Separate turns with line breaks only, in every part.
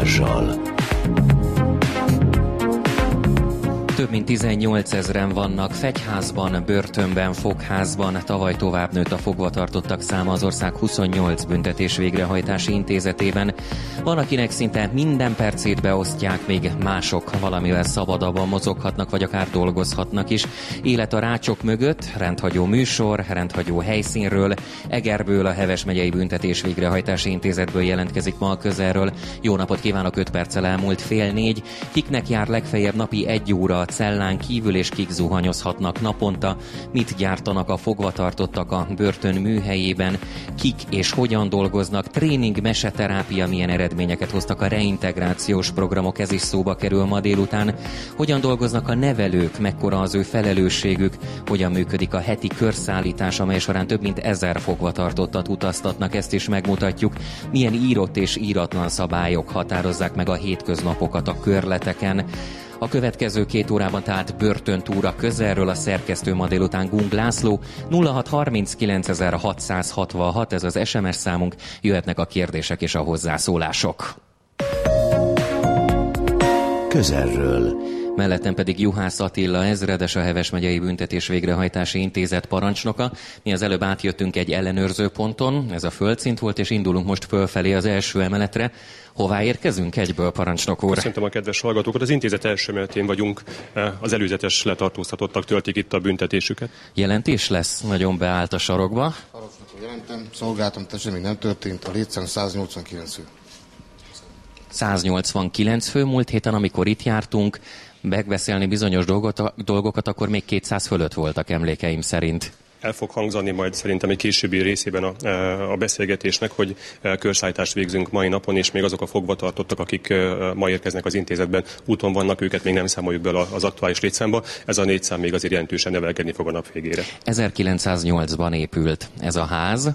Balázsjal.
Több mint 18 ezeren vannak fegyházban, börtönben, fogházban. Tavaly tovább nőtt a fogvatartottak száma az ország 28 büntetés végrehajtási intézetében. Van, akinek szinte minden percét beosztják, még mások valamivel szabadabban mozoghatnak, vagy akár dolgozhatnak is. Élet a rácsok mögött, rendhagyó műsor, rendhagyó helyszínről, Egerből a Heves megyei büntetés végrehajtási intézetből jelentkezik ma a közelről. Jó napot kívánok, 5 perccel elmúlt fél négy. Kiknek jár legfeljebb napi egy óra cellán kívül és kik zuhanyozhatnak naponta, mit gyártanak a fogvatartottak a börtön műhelyében, kik és hogyan dolgoznak, tréning, meseterápia milyen eredményeket hoztak a reintegrációs programok, ez is szóba kerül ma délután, hogyan dolgoznak a nevelők, mekkora az ő felelősségük, hogyan működik a heti körszállítás, amely során több mint ezer fogvatartottat utaztatnak, ezt is megmutatjuk, milyen írott és íratlan szabályok határozzák meg a hétköznapokat a körleteken, a következő két órában tehát börtöntúra közelről a szerkesztő ma délután Gung László 0639.666 ez az SMS számunk, jöhetnek a kérdések és a hozzászólások.
Közelről.
Mellettem pedig Juhász Attila ezredes a Heves megyei büntetés végrehajtási intézet parancsnoka. Mi az előbb átjöttünk egy ellenőrző ponton, ez a földszint volt, és indulunk most fölfelé az első emeletre. Hová érkezünk egyből, parancsnok úr?
Köszöntöm a kedves hallgatókat. Az intézet első emeletén vagyunk. Az előzetes letartóztatottak töltik itt a büntetésüket.
Jelentés lesz? Nagyon beállt a sarokba.
Parancsnok jelentem, szolgáltam, tehát még nem történt. A létszám 189 fő.
189 fő múlt héten, amikor itt jártunk, megbeszélni bizonyos dolgokat, akkor még 200 fölött voltak emlékeim szerint
el fog hangzani majd szerintem egy későbbi részében a, a beszélgetésnek, hogy körszállítást végzünk mai napon, és még azok a fogvatartottak, akik ma érkeznek az intézetben, úton vannak, őket még nem számoljuk bele az aktuális létszámba. Ez a létszám még azért jelentősen nevelkedni fog a nap végére.
1908-ban épült ez a ház,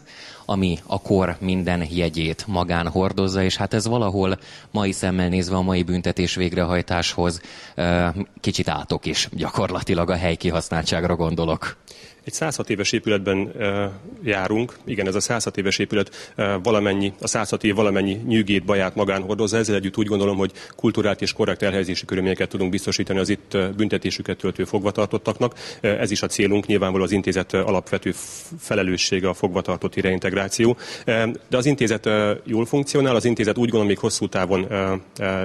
ami a kor minden jegyét magán hordozza, és hát ez valahol mai szemmel nézve a mai büntetés végrehajtáshoz kicsit átok is gyakorlatilag a helykihasználtságra gondolok.
Egy 106 éves épületben járunk, igen, ez a 106 éves épület valamennyi, a 106 év valamennyi nyűgét, baját magán hordozza. Ezzel együtt úgy gondolom, hogy kultúrát és korrekt elhelyezési körülményeket tudunk biztosítani az itt büntetésüket töltő fogvatartottaknak. Ez is a célunk, nyilvánvaló az intézet alapvető felelőssége a fogvatartotti reintegráció. De az intézet jól funkcionál, az intézet úgy gondolom még hosszú távon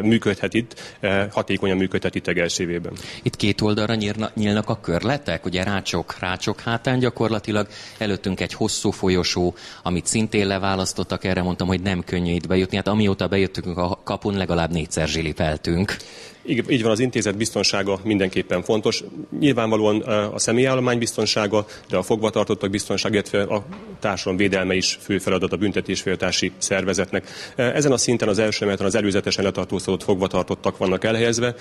működhet itt, hatékonyan működhet itt Egerszévében.
Itt két oldalra nyílnak a körletek, ugye rácsok, rácsok hátán gyakorlatilag. Előttünk egy hosszú folyosó, amit szintén leválasztottak, erre mondtam, hogy nem könnyű itt bejutni. Hát amióta bejöttünk a kapun, legalább négyszer zsilipeltünk.
Így, van, az intézet biztonsága mindenképpen fontos. Nyilvánvalóan a személyállomány biztonsága, de a fogvatartottak biztonsága, illetve a társadalom védelme is fő feladat a büntetésféltási szervezetnek. Ezen a szinten az első emeleten az előzetesen letartóztatott fogvatartottak vannak elhelyezve.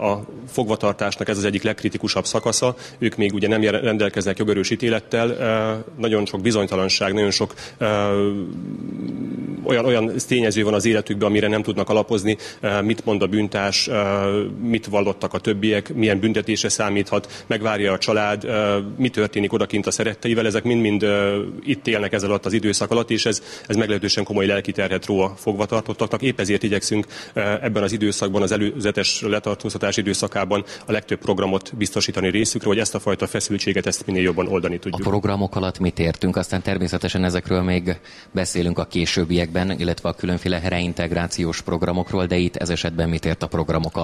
A fogvatartásnak ez az egyik legkritikusabb szakasza. Ők még ugye nem rendelkeznek jogerős ítélettel. Nagyon sok bizonytalanság, nagyon sok olyan, olyan tényező van az életükben, amire nem tudnak alapozni, mit mond a bűntás, mit vallottak a többiek, milyen büntetése számíthat, megvárja a család, mi történik odakint a szeretteivel, ezek mind-mind itt élnek ez alatt az időszak alatt, és ez, ez meglehetősen komoly lelki terhet ró a fogvatartottaknak. Épp ezért igyekszünk ebben az időszakban, az előzetes letartóztatás időszakában a legtöbb programot biztosítani részükre, hogy ezt a fajta feszültséget ezt minél jobban oldani tudjuk.
A programok alatt mit értünk, aztán természetesen ezekről még beszélünk a későbbiekben, illetve a különféle reintegrációs programokról, de itt ez esetben mit ért a programok alatt?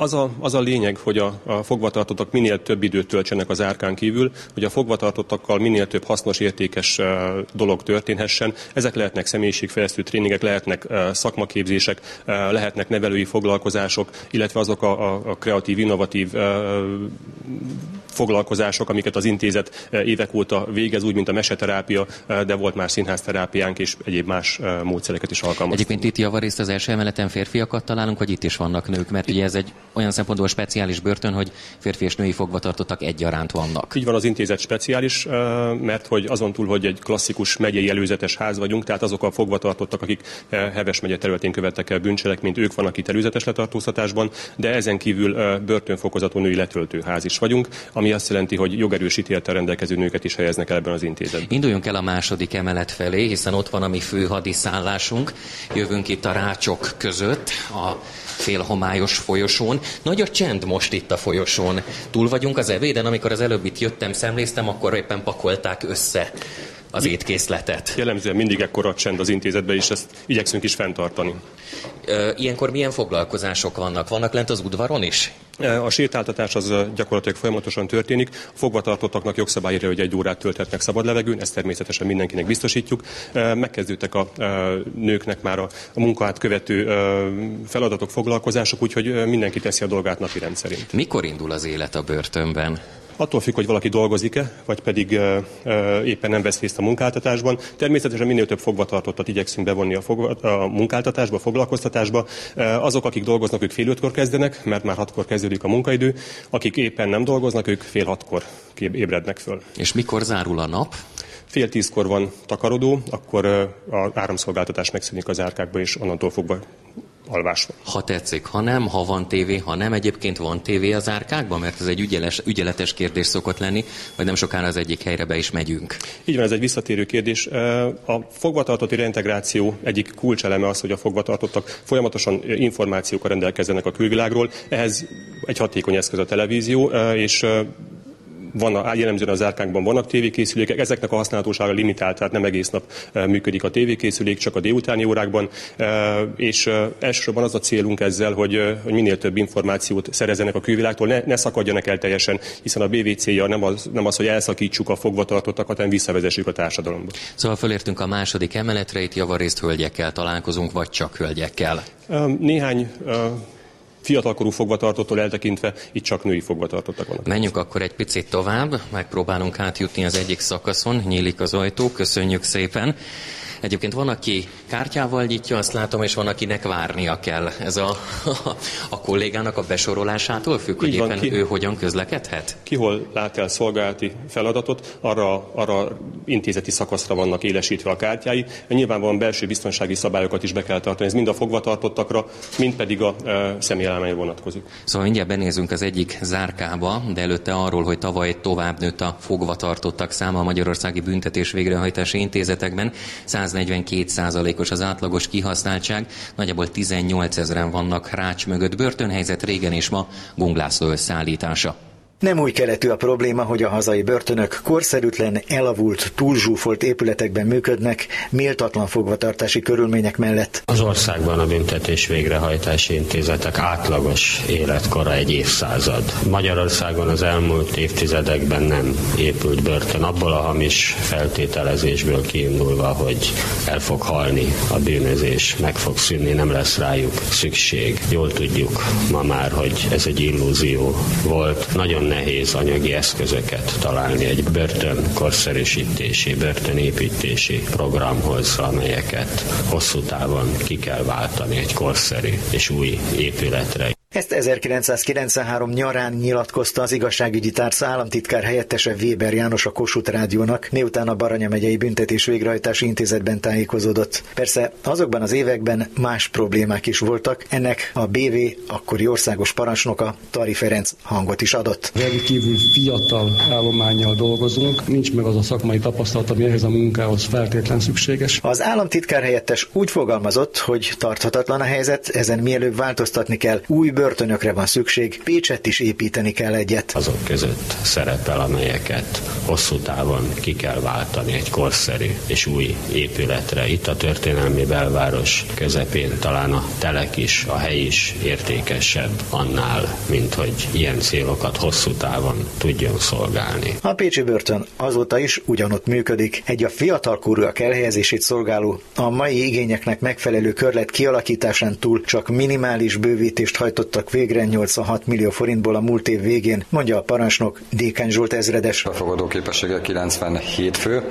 Az a, az a lényeg, hogy a, a fogvatartottak minél több időt töltsenek az árkán kívül, hogy a fogvatartottakkal minél több hasznos, értékes uh, dolog történhessen. Ezek lehetnek személyiségfejlesztő tréningek, lehetnek uh, szakmaképzések, uh, lehetnek nevelői foglalkozások, illetve azok a, a, a kreatív, innovatív foglalkozások, amiket az intézet évek óta végez, úgy, mint a meseterápia, de volt már színházterápiánk és egyéb más módszereket is alkalmazunk.
Egyébként itt javarészt az első emeleten férfiakat találunk, hogy itt is vannak nők, mert ugye ez egy olyan szempontból speciális börtön, hogy férfi és női fogvatartottak egyaránt vannak.
Így van, az intézet speciális, mert hogy azon túl, hogy egy klasszikus megyei előzetes ház vagyunk, tehát azok a fogvatartottak, akik Heves megye területén követtek el bűncselekményt, ők vannak itt előzetes letartóztatásban, de ezen kívül börtönfokozatú női letöltő ház is vagyunk, ami ami azt jelenti, hogy jogerősítélettel rendelkező nőket is helyeznek el ebben az intézetben.
Induljunk el a második emelet felé, hiszen ott van a mi fő hadiszállásunk. Jövünk itt a rácsok között, a félhomályos folyosón. Nagy a csend most itt a folyosón. Túl vagyunk az evéden, amikor az előbb itt jöttem, szemléztem, akkor éppen pakolták össze az étkészletet.
Jellemzően mindig ekkora csend az intézetben, és ezt igyekszünk is fenntartani.
Ilyenkor milyen foglalkozások vannak? Vannak lent az udvaron is?
A sétáltatás az gyakorlatilag folyamatosan történik. A fogvatartottaknak jogszabályra, hogy egy órát tölthetnek szabad levegőn, ezt természetesen mindenkinek biztosítjuk. Megkezdődtek a nőknek már a munkát követő feladatok, foglalkozások, úgyhogy mindenki teszi a dolgát napi rendszerint.
Mikor indul az élet a börtönben?
Attól függ, hogy valaki dolgozik-e, vagy pedig éppen nem vesz részt a munkáltatásban. Természetesen minél több fogvatartottat igyekszünk bevonni a, fogva, a munkáltatásba, a foglalkoztatásba. Azok, akik dolgoznak, ők fél ötkor kezdenek, mert már hatkor kezdődik a munkaidő. Akik éppen nem dolgoznak, ők fél hatkor ébrednek föl.
És mikor zárul a nap?
Fél tízkor van takarodó, akkor az áramszolgáltatás megszűnik az árkákba, és onnantól fogva alvás van.
Ha tetszik, ha nem, ha van tévé, ha nem, egyébként van tévé az árkákban, mert ez egy ügyeles, ügyeletes kérdés szokott lenni, vagy nem sokára az egyik helyre be is megyünk.
Így van, ez egy visszatérő kérdés. A fogvatartotti reintegráció egyik kulcseleme az, hogy a fogvatartottak folyamatosan információkkal rendelkezzenek a külvilágról. Ehhez egy hatékony eszköz a televízió, és van a, jellemzően az árkánkban vannak tévékészülékek, ezeknek a használhatósága limitált, tehát nem egész nap működik a tévékészülék, csak a délutáni órákban, és elsősorban az a célunk ezzel, hogy, hogy minél több információt szerezzenek a külvilágtól, ne, ne szakadjanak el teljesen, hiszen a BVC-ja nem az, nem az, hogy elszakítsuk a fogvatartottakat, hanem visszavezessük a társadalomba.
Szóval fölértünk a második emeletre, itt javarészt hölgyekkel találkozunk, vagy csak hölgyekkel?
Néhány fiatalkorú fogvatartottól eltekintve itt csak női fogvatartottak vannak.
Menjünk akkor egy picit tovább, megpróbálunk átjutni az egyik szakaszon, nyílik az ajtó, köszönjük szépen. Egyébként van, aki kártyával nyitja, azt látom, és van, akinek várnia kell. Ez a, a, a kollégának a besorolásától függ, hogy éppen ki, ő hogyan közlekedhet?
Ki hol lát el szolgálati feladatot, arra, arra intézeti szakaszra vannak élesítve a kártyái. van belső biztonsági szabályokat is be kell tartani. Ez mind a fogvatartottakra, mind pedig a e, személyállományra vonatkozik.
Szóval mindjárt benézünk az egyik zárkába, de előtte arról, hogy tavaly tovább nőtt a fogvatartottak száma a Magyarországi Büntetés Végrehajtási Intézetekben. 100 142%-os az átlagos kihasználtság, nagyjából 18 ezeren vannak rács mögött. Börtönhelyzet régen és ma Gunglászló szállítása.
Nem új keletű a probléma, hogy a hazai börtönök korszerűtlen, elavult, túlzsúfolt épületekben működnek, méltatlan fogvatartási körülmények mellett.
Az országban a büntetés végrehajtási intézetek átlagos életkora egy évszázad. Magyarországon az elmúlt évtizedekben nem épült börtön, abból a hamis feltételezésből kiindulva, hogy el fog halni a bűnözés, meg fog szűnni, nem lesz rájuk szükség. Jól tudjuk ma már, hogy ez egy illúzió volt. Nagyon nehéz anyagi eszközöket találni egy börtön korszerűsítési, börtönépítési programhoz, amelyeket hosszú távon ki kell váltani egy korszerű és új épületre.
Ezt 1993 nyarán nyilatkozta az igazságügyi tárca államtitkár helyettese Weber János a Kossuth Rádiónak, miután a Baranya megyei büntetés végrehajtási intézetben tájékozódott. Persze azokban az években más problémák is voltak, ennek a BV akkori országos parancsnoka Tari Ferenc hangot is adott.
Rendkívül fiatal állományjal dolgozunk, nincs meg az a szakmai tapasztalat, ami ehhez a munkához feltétlen szükséges.
Az államtitkár helyettes úgy fogalmazott, hogy tarthatatlan a helyzet, ezen mielőbb változtatni kell. Új börtönökre van szükség, Pécset is építeni kell egyet.
Azok között szerepel, amelyeket hosszú távon ki kell váltani egy korszerű és új épületre. Itt a történelmi belváros közepén talán a telek is, a hely is értékesebb annál, mint hogy ilyen célokat hosszú távon tudjon szolgálni.
A Pécsi börtön azóta is ugyanott működik. Egy a fiatalkorúak elhelyezését szolgáló, a mai igényeknek megfelelő körlet kialakításán túl csak minimális bővítést hajtott hajtottak végre 86 millió forintból a múlt év végén, mondja a parancsnok Dékány Zsolt ezredes.
A fogadó képessége 97 fő,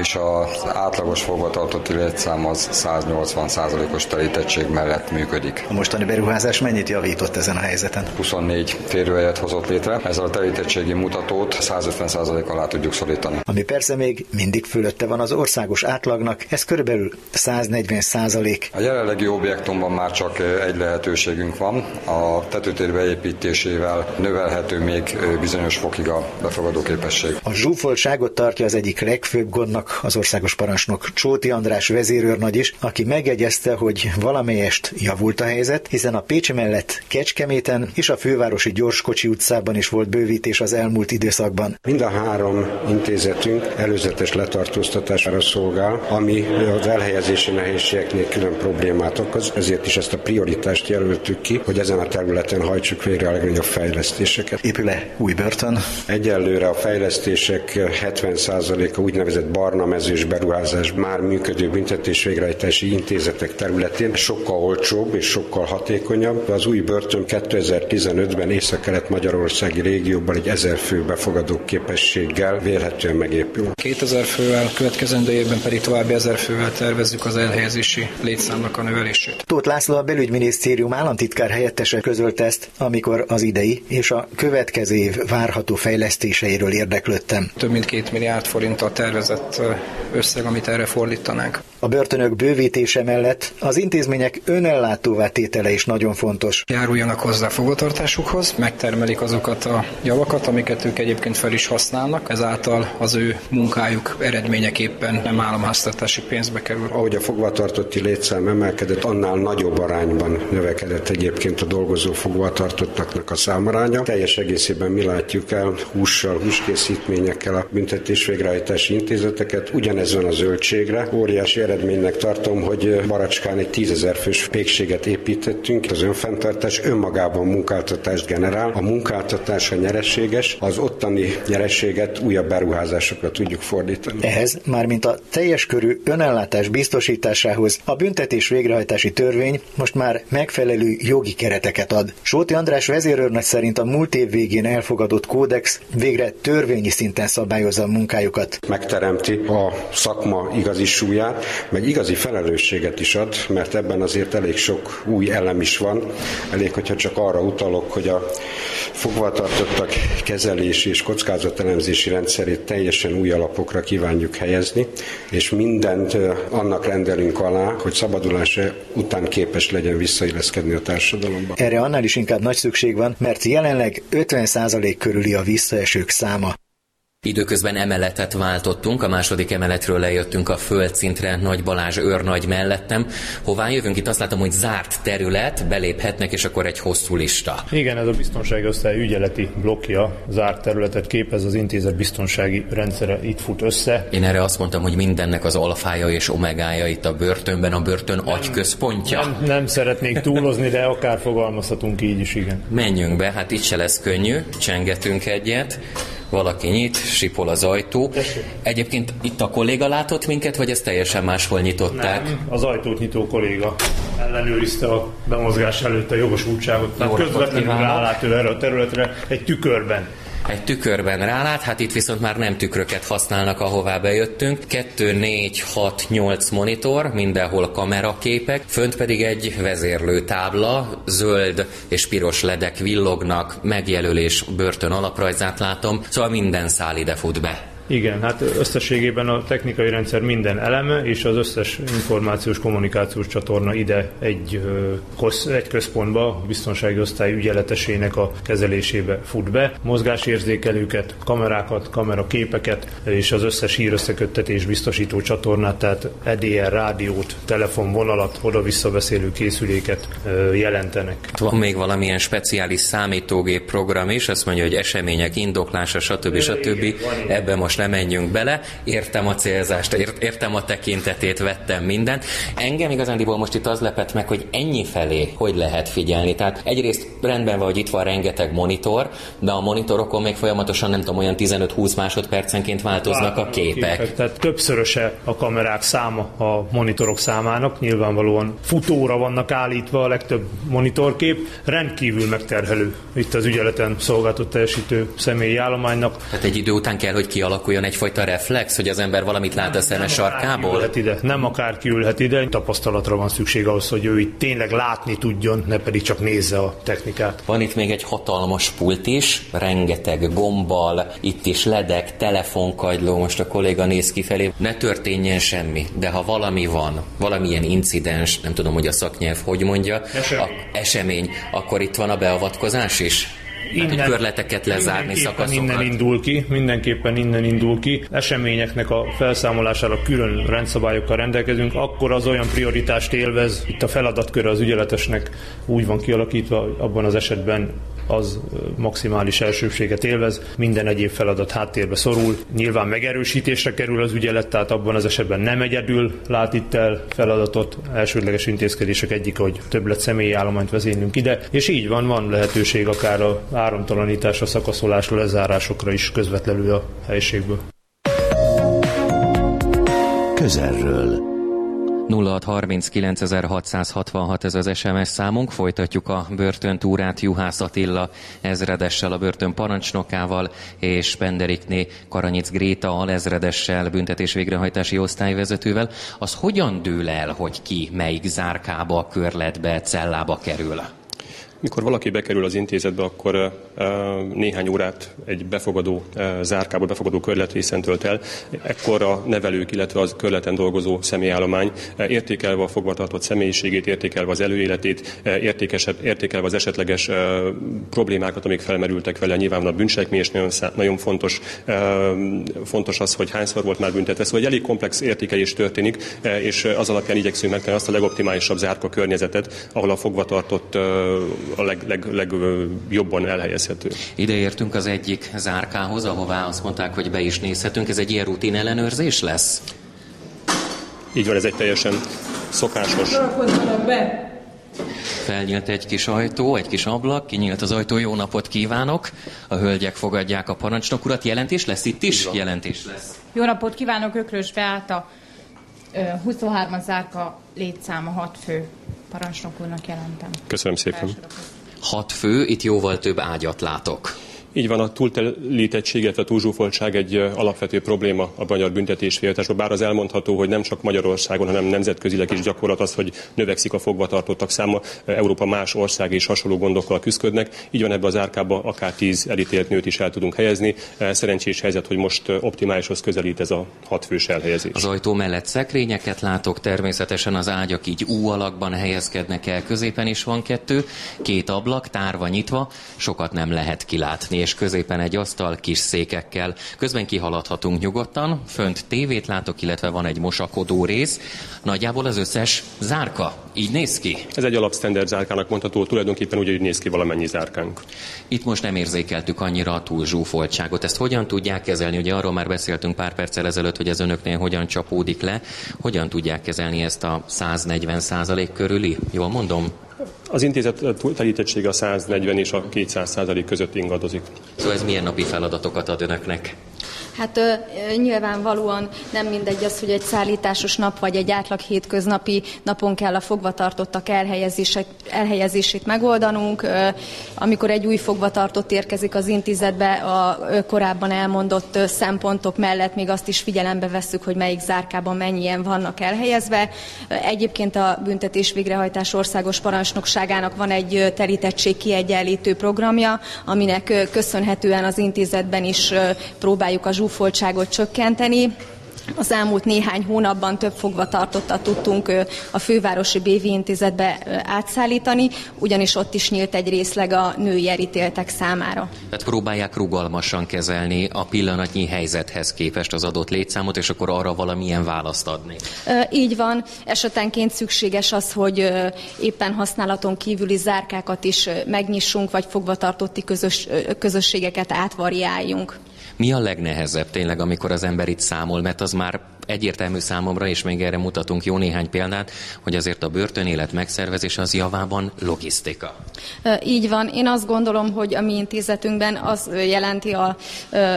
és az átlagos fogvatartott létszám az 180% os telítettség mellett működik.
A mostani beruházás mennyit javított ezen a helyzeten?
24 férőhelyet hozott létre, ezzel a telítettségi mutatót 150% alá tudjuk szorítani.
Ami persze még mindig fölötte van az országos átlagnak, ez körülbelül 140 százalék.
A jelenlegi objektumban már csak egy lehetőségünk van, a a tetőtér beépítésével növelhető még bizonyos fokig a befogadó képesség.
A zsúfoltságot tartja az egyik legfőbb gondnak az országos parancsnok Csóti András vezérőrnagy is, aki megjegyezte, hogy valamelyest javult a helyzet, hiszen a Pécsi mellett Kecskeméten és a fővárosi Gyorskocsi utcában is volt bővítés az elmúlt időszakban.
Mind a három intézetünk előzetes letartóztatására szolgál, ami az elhelyezési nehézségeknél külön problémát okoz, ezért is ezt a prioritást jelöltük ki, hogy ezen a területen hajtsuk végre a legnagyobb fejlesztéseket.
Épül-e új börtön?
Egyelőre a fejlesztések 70%-a úgynevezett barna mezős beruházás már működő büntetés végrehajtási intézetek területén sokkal olcsóbb és sokkal hatékonyabb. Az új börtön 2015-ben észak-kelet Magyarországi régióban egy ezer fő befogadó képességgel vélhetően megépül.
2000 fővel, következő évben pedig további ezer fővel tervezzük az elhelyezési létszámnak a növelését.
Tóth László a belügyminisztérium államtitkár helyettese közölte ezt, amikor az idei és a következő év várható fejlesztéseiről érdeklődtem.
Több mint két milliárd forint a tervezett összeg, amit erre fordítanánk.
A börtönök bővítése mellett az intézmények önellátóvá tétele is nagyon fontos.
Járuljanak hozzá fogvatartásukhoz, megtermelik azokat a javakat, amiket ők egyébként fel is használnak, ezáltal az ő munkájuk eredményeképpen nem államháztartási pénzbe kerül.
Ahogy a fogvatartotti létszám emelkedett, annál nagyobb arányban növekedett egyébként a dolgozó fogvatartottaknak a számaránya. Teljes egészében mi látjuk el hússal, húskészítményekkel a büntetés végrehajtási intézeteket. Ugyanez van a zöldségre. Óriási eredménynek tartom, hogy Baracskán egy tízezer fős pékséget építettünk. Az önfenntartás önmagában munkáltatást generál. A munkáltatás, a nyereséges, az ottani nyereséget újabb beruházásokra tudjuk fordítani.
Ehhez, mármint a teljes körű önellátás biztosításához a büntetés végrehajtási törvény most már megfelelő jogi kereteket ad. Sóti András vezérőrnagy szerint a múlt év végén elfogadott kódex végre törvényi szinten szabályozza a munkájukat.
Megteremti a szakma igazi súlyát, meg igazi felelősséget is ad, mert ebben azért elég sok új elem is van. Elég, hogyha csak arra utalok, hogy a fogvatartottak kezelési és kockázatelemzési rendszerét teljesen új alapokra kívánjuk helyezni, és mindent annak rendelünk alá, hogy szabadulása után képes legyen visszailleszkedni a társadalomba.
Erre annál is inkább nagy szükség van, mert jelenleg 50% körüli a visszaesők száma.
Időközben emeletet váltottunk, a második emeletről lejöttünk a földszintre, Nagy Balázs őrnagy mellettem. Hová jövünk? Itt azt látom, hogy zárt terület, beléphetnek, és akkor egy hosszú lista.
Igen, ez a biztonsági osztály ügyeleti blokja, zárt területet képez, az intézet biztonsági rendszere itt fut össze.
Én erre azt mondtam, hogy mindennek az alfája és omegája itt a börtönben, a börtön nem, agyközpontja.
Nem, nem szeretnék túlozni, de akár fogalmazhatunk így is, igen.
Menjünk be, hát itt se lesz könnyű, csengetünk egyet valaki nyit, sipol az ajtó. Egyébként itt a kolléga látott minket, vagy ezt teljesen máshol nyitották?
Nem, az ajtót nyitó kolléga ellenőrizte a bemozgás előtt a jogosultságot. Tehát közvetlenül rálát ő erre a területre egy tükörben
egy tükörben rálát, hát itt viszont már nem tükröket használnak, ahová bejöttünk. 2, 4, 6, 8 monitor, mindenhol kameraképek, fönt pedig egy vezérlő tábla, zöld és piros ledek villognak, megjelölés börtön alaprajzát látom, szóval minden szál ide fut be.
Igen, hát összességében a technikai rendszer minden eleme és az összes információs kommunikációs csatorna ide egy, egy központba, a biztonsági osztály ügyeletesének a kezelésébe fut be. Mozgásérzékelőket, kamerákat, kameraképeket és az összes hírösszeköttetés biztosító csatornát, tehát EDR rádiót, telefonvonalat, oda-visszabeszélő készüléket jelentenek.
Van még valamilyen speciális számítógép program is, azt mondja, hogy események indoklása, stb. stb. Ebben most most nem menjünk bele, értem a célzást, értem a tekintetét, vettem mindent. Engem igazándiból most itt az lepett meg, hogy ennyi felé hogy lehet figyelni. Tehát egyrészt rendben van, hogy itt van rengeteg monitor, de a monitorokon még folyamatosan nem tudom, olyan 15-20 másodpercenként változnak a képek. képek.
Tehát többszöröse a kamerák száma a monitorok számának, nyilvánvalóan futóra vannak állítva a legtöbb monitorkép, rendkívül megterhelő itt az ügyeleten szolgáltat teljesítő személyi állománynak.
Tehát egy idő után kell, hogy kialakul kialakuljon egyfajta reflex, hogy az ember valamit lát a szeme sarkából?
Ülhet ide. Nem akárki ülhet ide, tapasztalatra van szükség ahhoz, hogy ő itt tényleg látni tudjon, ne pedig csak nézze a technikát.
Van itt még egy hatalmas pult is, rengeteg gombbal, itt is ledek, telefonkagyló, most a kolléga néz kifelé. Ne történjen semmi, de ha valami van, valamilyen incidens, nem tudom, hogy a szaknyelv hogy mondja,
Esemény.
A, esemény, akkor itt van a beavatkozás is? Hogy körleteket lezárni, szakaszokat.
innen indul ki, mindenképpen innen indul ki. Eseményeknek a felszámolására külön rendszabályokkal rendelkezünk, akkor az olyan prioritást élvez, itt a feladatköre az ügyeletesnek úgy van kialakítva, abban az esetben az maximális elsőbséget élvez, minden egyéb feladat háttérbe szorul. Nyilván megerősítésre kerül az ügyelet, tehát abban az esetben nem egyedül lát itt el feladatot. Elsődleges intézkedések egyik, hogy többlet személyi állományt vezénylünk ide, és így van, van lehetőség akár a áramtalanításra, szakaszolásra, lezárásokra is közvetlenül a helységből.
Közelről.
0639.666 ez az SMS számunk. Folytatjuk a börtöntúrát Juhász Attila ezredessel, a börtön parancsnokával, és Penderikné Karanyic Gréta alezredessel, büntetés végrehajtási osztályvezetővel. Az hogyan dől el, hogy ki melyik zárkába, körletbe, cellába kerül?
Mikor valaki bekerül az intézetbe, akkor néhány órát egy befogadó zárkából, befogadó körletrészen tölt el. Ekkor a nevelők, illetve az körleten dolgozó személyállomány értékelve a fogvatartott személyiségét, értékelve az előéletét, értékesebb, értékelve az esetleges problémákat, amik felmerültek vele, nyilván a bűncselekmény, és nagyon, szá- nagyon fontos, fontos az, hogy hányszor volt már büntetve. Szóval egy elég komplex értékelés történik, és az alapján igyekszünk megtalálni azt a legoptimálisabb zárka környezetet, ahol a fogvatartott a leg, leg, legjobban elhelyezhető.
Ide értünk az egyik zárkához, ahová azt mondták, hogy be is nézhetünk. Ez egy ilyen rutin ellenőrzés lesz?
Így van, ez egy teljesen szokásos.
be!
Felnyílt egy kis ajtó, egy kis ablak, kinyílt az ajtó, jó napot kívánok! A hölgyek fogadják a parancsnok urat. Jelentés lesz itt is? Jelentés lesz.
Jó napot kívánok, Ökrös Beáta. Ö, 23 zárka létszáma 6 fő parancsnok úrnak jelentem.
Köszönöm szépen.
Hat fő, itt jóval több ágyat látok.
Így van, a túltelítettség, illetve a túlzsúfoltság egy alapvető probléma a magyar büntetésvégrehajtásban. Bár az elmondható, hogy nem csak Magyarországon, hanem nemzetközileg is gyakorlat az, hogy növekszik a fogvatartottak száma. Európa más ország is hasonló gondokkal küzdködnek. Így van ebbe az árkába akár tíz elítélt nőt is el tudunk helyezni. Szerencsés helyzet, hogy most optimálishoz közelít ez a hatfős elhelyezés.
Az ajtó mellett szekrényeket látok, természetesen az ágyak így U alakban helyezkednek el, középen is van kettő, két ablak tárva nyitva, sokat nem lehet kilátni, és középen egy asztal kis székekkel. Közben kihaladhatunk nyugodtan, fönt tévét látok, illetve van egy mosakodó rész. Nagyjából az összes zárka. Így néz ki.
Ez egy alapstandard zárkának mondható, tulajdonképpen úgy, hogy néz ki valamennyi zárkánk.
Itt most nem érzékeltük annyira a túlzsúfoltságot. Ezt hogyan tudják kezelni? Ugye arról már beszéltünk pár perccel ezelőtt, hogy ez önöknél hogyan csapódik le. Hogyan tudják kezelni ezt a 140 százalék körüli? Jól mondom?
Az intézet telítettsége a 140 és a 200 százalék között ingadozik.
Szóval ez milyen napi feladatokat ad önöknek?
Hát ö, nyilvánvalóan nem mindegy az, hogy egy szállításos nap vagy egy átlag hétköznapi napon kell a fogvatartottak elhelyezését, megoldanunk. Ö, amikor egy új fogvatartott érkezik az intézetbe, a ö, korábban elmondott ö, szempontok mellett még azt is figyelembe vesszük, hogy melyik zárkában mennyien vannak elhelyezve. Ö, Egyébként a büntetés végrehajtás országos parancsnokságának van egy terítettség kiegyenlítő programja, aminek köszönhetően az intézetben is próbáljuk a zsúfoltságot csökkenteni. Az elmúlt néhány hónapban több fogvatartottat tudtunk a fővárosi Bévi intézetbe átszállítani, ugyanis ott is nyílt egy részleg a női elítéltek számára.
Tehát próbálják rugalmasan kezelni a pillanatnyi helyzethez képest az adott létszámot, és akkor arra valamilyen választ adni.
Így van, esetenként szükséges az, hogy éppen használaton kívüli zárkákat is megnyissunk, vagy fogvatartotti közös, közösségeket átvariáljunk.
Mi a legnehezebb tényleg, amikor az ember itt számol, mert az már egyértelmű számomra, és még erre mutatunk jó néhány példát, hogy azért a börtönélet megszervezés az javában logisztika.
Így van. Én azt gondolom, hogy a mi intézetünkben az jelenti a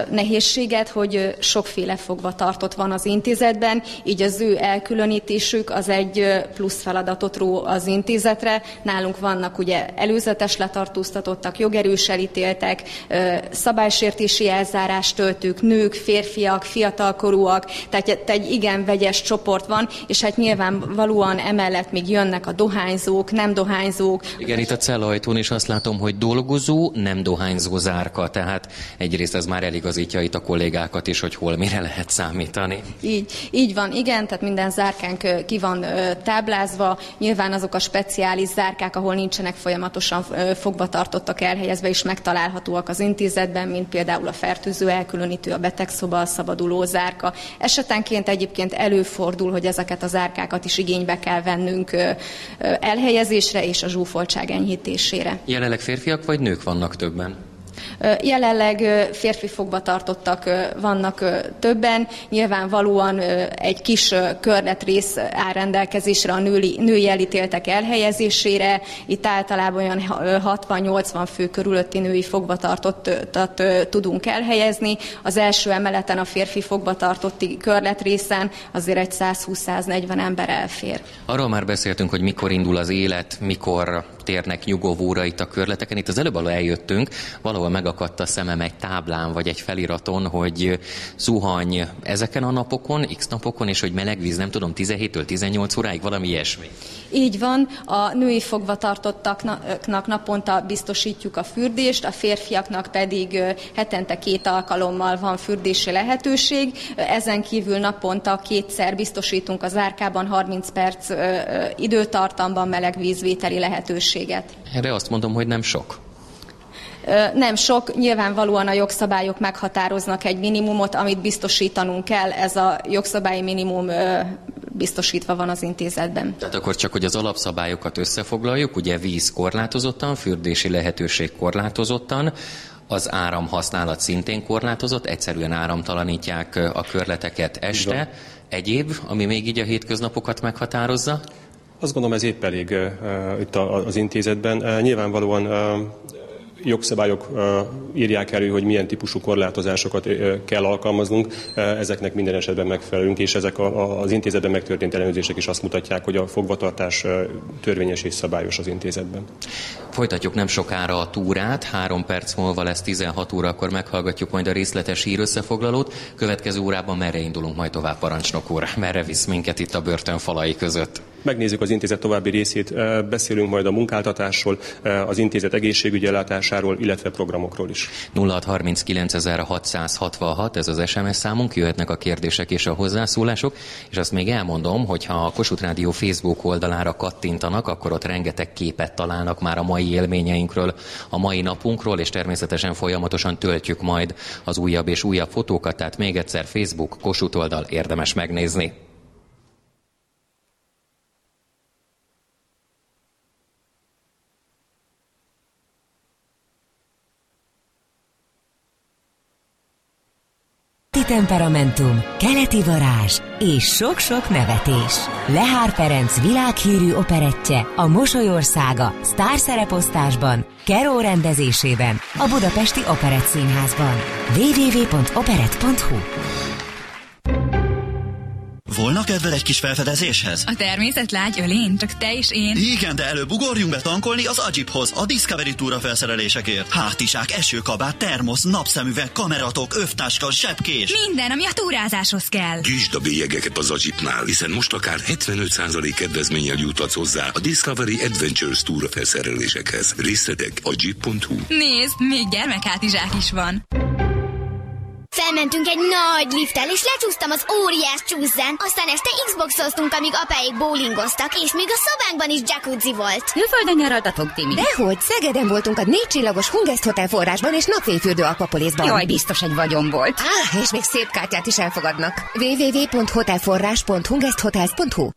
nehézséget, hogy sokféle fogva tartott van az intézetben, így az ő elkülönítésük az egy plusz feladatot ró az intézetre. Nálunk vannak ugye előzetes letartóztatottak, jogerős elítéltek, szabálysértési elzárás töltők, nők, férfiak, fiatalkorúak, tehát egy igen vegyes csoport van, és hát nyilvánvalóan emellett még jönnek a dohányzók, nem dohányzók.
Igen, itt a cellajtón is azt látom, hogy dolgozó, nem dohányzó zárka, tehát egyrészt ez már eligazítja itt a kollégákat is, hogy hol mire lehet számítani.
Így, így van, igen, tehát minden zárkánk ki van táblázva, nyilván azok a speciális zárkák, ahol nincsenek folyamatosan fogva tartottak elhelyezve, is megtalálhatóak az intézetben, mint például a fertőző elkülönítő, a betegszoba, a szabaduló zárka. Esetenként egyébként előfordul, hogy ezeket a zárkákat is igénybe kell vennünk elhelyezésre és a zsúfoltság enyhítésére.
Jelenleg férfiak vagy nők vannak többen?
Jelenleg férfi fogvatartottak vannak többen, nyilvánvalóan egy kis körletrész áll rendelkezésre a női, női elítéltek elhelyezésére. Itt általában olyan 60-80 fő körülötti női fogvatartottat tudunk elhelyezni. Az első emeleten a férfi fogvatartotti körletrészen azért egy 120-140 ember elfér.
Arról már beszéltünk, hogy mikor indul az élet, mikor térnek nyugovóra itt a körleteken. Itt az előbb alól eljöttünk, valahol megakadt a szemem egy táblán vagy egy feliraton, hogy zuhany ezeken a napokon, x napokon, és hogy meleg víz, nem tudom, 17-től 18 óráig, valami ilyesmi.
Így van, a női fogvatartottaknak naponta biztosítjuk a fürdést, a férfiaknak pedig hetente két alkalommal van fürdési lehetőség. Ezen kívül naponta kétszer biztosítunk az árkában 30 perc időtartamban meleg vízvételi lehetőséget.
Erre azt mondom, hogy nem sok.
Nem sok, nyilvánvalóan a jogszabályok meghatároznak egy minimumot, amit biztosítanunk kell, ez a jogszabályi minimum biztosítva van az intézetben.
Tehát akkor csak, hogy az alapszabályokat összefoglaljuk, ugye víz korlátozottan, fürdési lehetőség korlátozottan, az áram használat szintén korlátozott, egyszerűen áramtalanítják a körleteket este. Egyéb, ami még így a hétköznapokat meghatározza?
Azt gondolom ez épp elég uh, itt a, az intézetben. Uh, nyilvánvalóan uh, jogszabályok írják elő, hogy milyen típusú korlátozásokat kell alkalmaznunk, ezeknek minden esetben megfelelünk, és ezek az intézetben megtörtént ellenőrzések is azt mutatják, hogy a fogvatartás törvényes és szabályos az intézetben.
Folytatjuk nem sokára a túrát, három perc múlva lesz 16 óra, akkor meghallgatjuk majd a részletes hírösszefoglalót. Következő órában merre indulunk majd tovább, parancsnok úr? Merre visz minket itt a börtön falai között?
Megnézzük az intézet további részét, beszélünk majd a munkáltatásról, az intézet egészségügyi ellátásáról, illetve programokról is.
0639.666, ez az SMS számunk, jöhetnek a kérdések és a hozzászólások, és azt még elmondom, hogy ha a Kossuth Rádió Facebook oldalára kattintanak, akkor ott rengeteg képet találnak már a mai élményeinkről, a mai napunkról, és természetesen folyamatosan töltjük majd az újabb és újabb fotókat, tehát még egyszer Facebook Kossuth oldal érdemes megnézni.
Temperamentum, keleti varázs és sok-sok nevetés. Lehár Ferenc világhírű operettje a Mosolyországa sztárszereposztásban, Keró rendezésében, a Budapesti Operett Színházban. www.operett.hu
volna kedvel egy kis felfedezéshez?
A természet lágy ölén, csak te és én.
Igen, de előbb ugorjunk be tankolni az Ajiphoz, a Discovery túra felszerelésekért. Hátizsák, esőkabát, termosz, napszemüveg, kameratok, övtáska, zsebkés.
Minden, ami a túrázáshoz kell.
Gyűjtsd a bélyegeket az Ajipnál, hiszen most akár 75% kedvezménnyel juthatsz hozzá a Discovery Adventures túra felszerelésekhez. Részletek a jeep.hu.
Nézd, még gyermekhátizsák is van.
Felmentünk egy nagy lifttel, és lecsúsztam az óriás csúszzen. Aztán este Xboxoztunk, amíg apáik bowlingoztak, és még a szobánkban is jacuzzi volt.
Külföldön nyaraltatok, Timi?
Dehogy, Szegeden voltunk a négy csillagos Hungest Hotel forrásban és napfényfürdő akvapolészban.
Jaj, biztos egy vagyon volt.
Ah, és még szép kártyát is elfogadnak. www.hotelforrás.hungesthotels.hu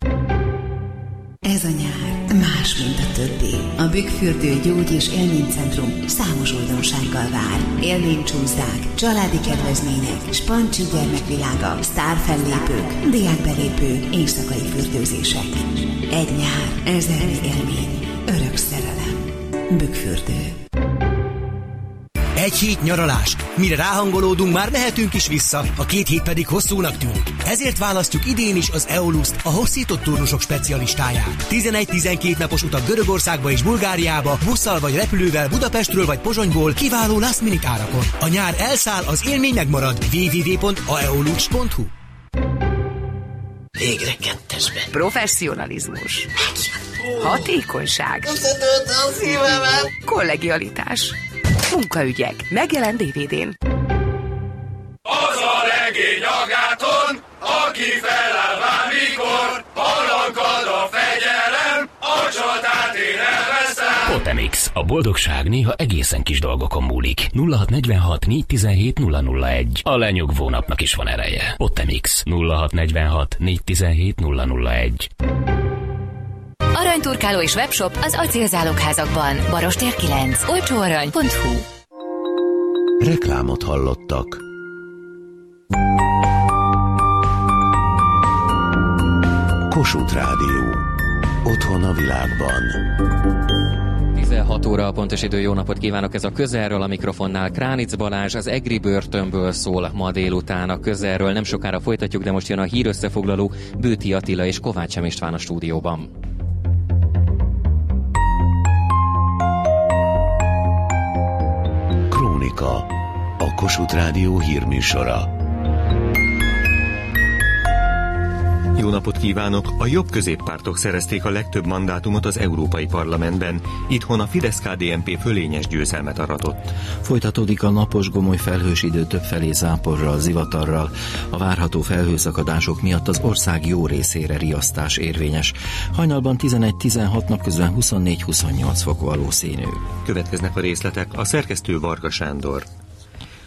ez
Ez a nyár más, mint a többi. A Bükkfürdő Gyógy és Élménycentrum számos újdonsággal vár. Élménycsúszák, családi kedvezmények, Spancsi gyermekvilága, sztárfellépők, diákbelépő, éjszakai fürdőzések. Egy nyár, ezer élmény, örök szerelem. Bükkfürdő.
Egy hét nyaralás. Mire ráhangolódunk, már mehetünk is vissza, a két hét pedig hosszúnak tűnik. Ezért választjuk idén is az Eoluszt, a hosszított turnusok specialistáját. 11-12 napos utak Görögországba és Bulgáriába, busszal vagy repülővel Budapestről vagy Pozsonyból kiváló last minute árakon. A nyár elszáll, az élmény megmarad. www.aeolus.hu
Végre kettesbe.
Professzionalizmus. Hatékonyság. Kollegialitás. Munkaügyek. Megjelent DVD-n.
Az a legény agáton, aki feláll bármikor, hallankad a fegyelem, a csatát én elveszem.
Potemix. A boldogság néha egészen kis dolgokon múlik. 0646 417 001. A lenyugvó napnak is van ereje. Potemix. 0646 417 001.
Aranyturkáló és webshop az acélzálogházakban. Barostér 9. Olcsóarany.hu
Reklámot hallottak. Kossuth Rádió. Otthon a világban.
16 óra a pontos idő, jó napot kívánok! Ez a közelről a mikrofonnál Kránic Balázs az Egri börtönből szól ma délután a közelről. Nem sokára folytatjuk, de most jön a hír összefoglaló Bőti Attila és Kovács István a stúdióban.
Krónika. A Kossuth Rádió hírműsora.
Jó napot kívánok! A jobb középpártok szerezték a legtöbb mandátumot az Európai Parlamentben. Itthon a Fidesz-KDNP fölényes győzelmet aratott.
Folytatódik a napos gomoly felhős idő többfelé záporral, zivatarral. A várható felhőszakadások miatt az ország jó részére riasztás érvényes. Hajnalban 11-16 nap közben 24-28 fok valószínű.
Következnek a részletek. A szerkesztő Varga Sándor.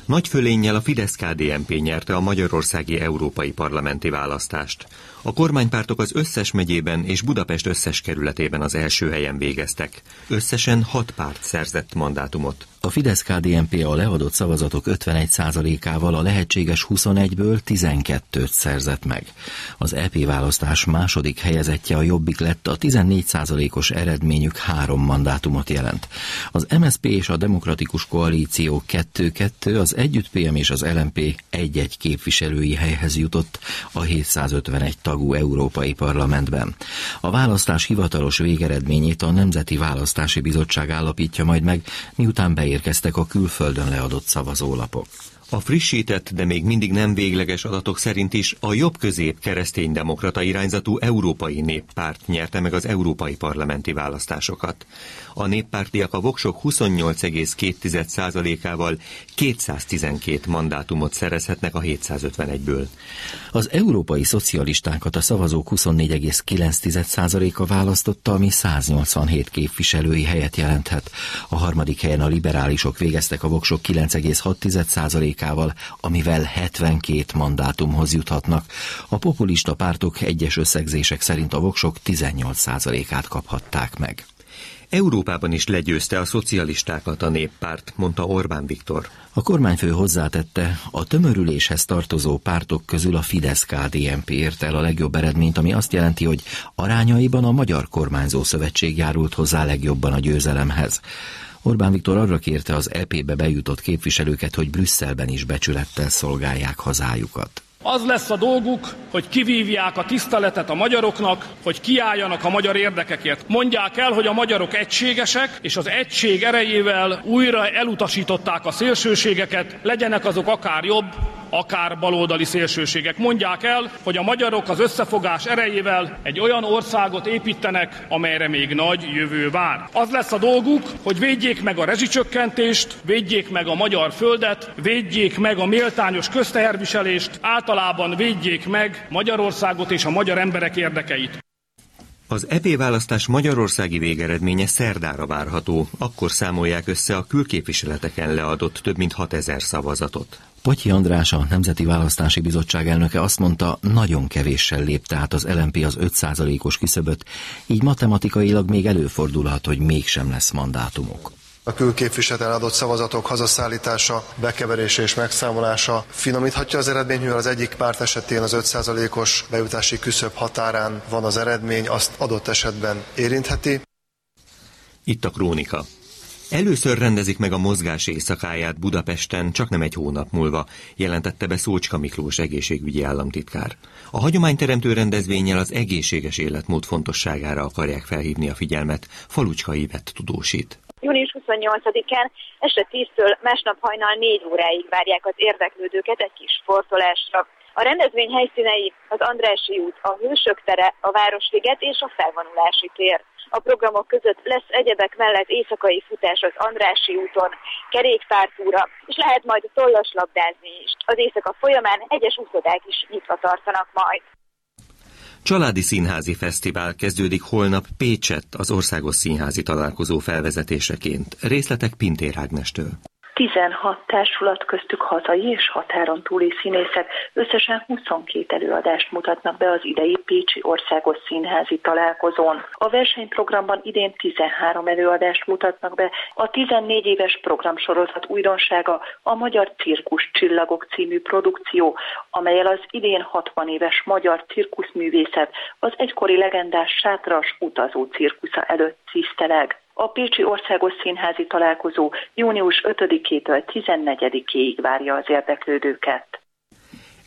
Nagy fölénnyel a Fidesz-KDNP nyerte a Magyarországi Európai Parlamenti választást. A kormánypártok az összes megyében és Budapest összes kerületében az első helyen végeztek. Összesen hat párt szerzett mandátumot.
A Fidesz-KDNP a leadott szavazatok 51%-ával a lehetséges 21-ből 12-t szerzett meg. Az EP választás második helyezettje a Jobbik lett, a 14%-os eredményük három mandátumot jelent. Az MSP és a Demokratikus Koalíció 2-2, az Együtt PM és az LMP egy-egy képviselői helyhez jutott a 751 tagú Európai Parlamentben. A választás hivatalos végeredményét a Nemzeti Választási Bizottság állapítja majd meg, miután beér érkeztek a külföldön leadott szavazólapok.
A frissített, de még mindig nem végleges adatok szerint is a jobb közép kereszténydemokrata irányzatú Európai Néppárt nyerte meg az európai parlamenti választásokat. A néppártiak a voksok 28,2%-ával 212 mandátumot szerezhetnek a 751-ből.
Az európai szocialistákat a szavazók 24,9%-a választotta, ami 187 képviselői helyet jelenthet. A harmadik helyen a liberálisok végeztek a voksok 9,6%-ával, amivel 72 mandátumhoz juthatnak. A populista pártok egyes összegzések szerint a voksok 18%-át kaphatták meg.
Európában is legyőzte a szocialistákat a néppárt, mondta Orbán Viktor.
A kormányfő hozzátette, a tömörüléshez tartozó pártok közül a Fidesz-KDNP ért el a legjobb eredményt, ami azt jelenti, hogy arányaiban a Magyar Kormányzó Szövetség járult hozzá legjobban a győzelemhez. Orbán Viktor arra kérte az EP-be bejutott képviselőket, hogy Brüsszelben is becsülettel szolgálják hazájukat.
Az lesz a dolguk, hogy kivívják a tiszteletet a magyaroknak, hogy kiálljanak a magyar érdekekért. Mondják el, hogy a magyarok egységesek, és az egység erejével újra elutasították a szélsőségeket, legyenek azok akár jobb, akár baloldali szélsőségek. Mondják el, hogy a magyarok az összefogás erejével egy olyan országot építenek, amelyre még nagy jövő vár. Az lesz a dolguk, hogy védjék meg a rezsicsökkentést, védjék meg a magyar földet, védjék meg a méltányos közteherviselést, általában védjék meg Magyarországot és a magyar emberek érdekeit.
Az EP választás magyarországi végeredménye szerdára várható, akkor számolják össze a külképviseleteken leadott több mint 6000 szavazatot.
Patyi András, a Nemzeti Választási Bizottság elnöke azt mondta, nagyon kevéssel lépte át az LMP az 5%-os küszöböt, így matematikailag még előfordulhat, hogy mégsem lesz mandátumok.
A külképviseleten adott szavazatok hazaszállítása, bekeverése és megszámolása finomíthatja az eredményt, mivel az egyik párt esetén az 5%-os bejutási küszöb határán van az eredmény, azt adott esetben érintheti.
Itt a krónika. Először rendezik meg a mozgás éjszakáját Budapesten csak nem egy hónap múlva, jelentette be Szócska Miklós egészségügyi államtitkár. A hagyományteremtő rendezvényel az egészséges életmód fontosságára akarják felhívni a figyelmet, Falucska Ivett tudósít.
Június 28-án este 10-től másnap hajnal 4 óráig várják az érdeklődőket egy kis sportolásra. A rendezvény helyszínei az Andrási út, a Hősök tere, a Városliget és a Felvonulási tér. A programok között lesz egyebek mellett éjszakai futás az Andrási úton, kerékpártúra, és lehet majd tollaslabdázni is. Az éjszaka folyamán egyes úszodák is nyitva tartanak majd.
Családi Színházi Fesztivál kezdődik holnap Pécsett az Országos Színházi Találkozó felvezetéseként. Részletek Pintér Ágnestől.
16 társulat köztük hazai és határon túli színészek összesen 22 előadást mutatnak be az idei Pécsi Országos Színházi találkozón. A versenyprogramban idén 13 előadást mutatnak be. A 14 éves programsorozat újdonsága a Magyar Cirkus Csillagok című produkció, amelyel az idén 60 éves magyar cirkuszművészet az egykori legendás sátras utazó cirkusza előtt tiszteleg. A Pécsi Országos Színházi Találkozó június 5-től 14-ig várja az érdeklődőket.